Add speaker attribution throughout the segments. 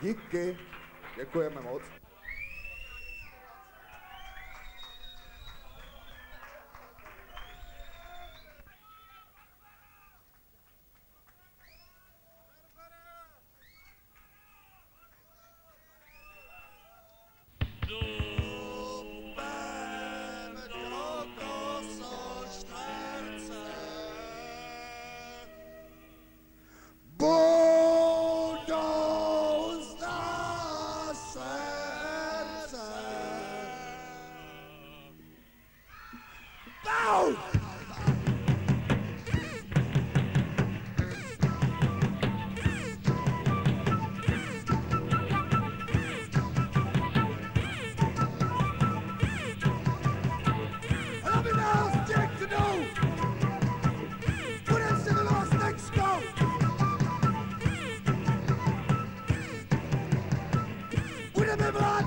Speaker 1: Díky, děkujeme moc.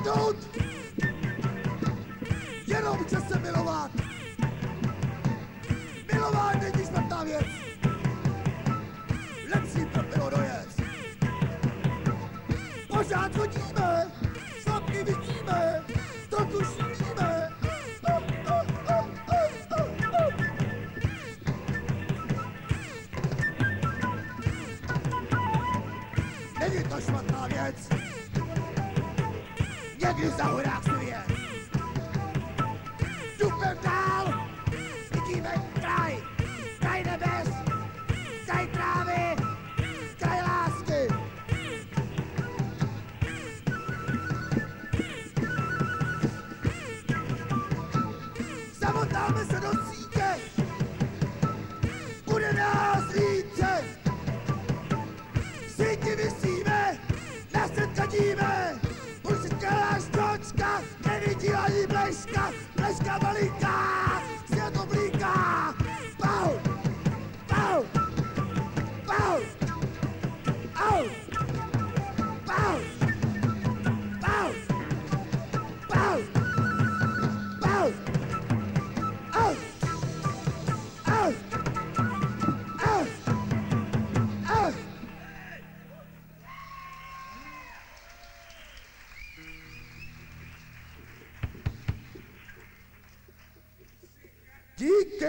Speaker 1: Vládnout! Jenom chce se milovat! Milování není špatná věc! Lepší pro bylo dojezd! Pořád chodíme! Šlapky vidíme! Trochu šílíme! Není to špatná věc! Někdy za horách svět! Stupem dál! Vidíme kraj! Kraj nebes! Kraj trávy! Kraj lásky! Zamotáme se do fresca, fresca valida! que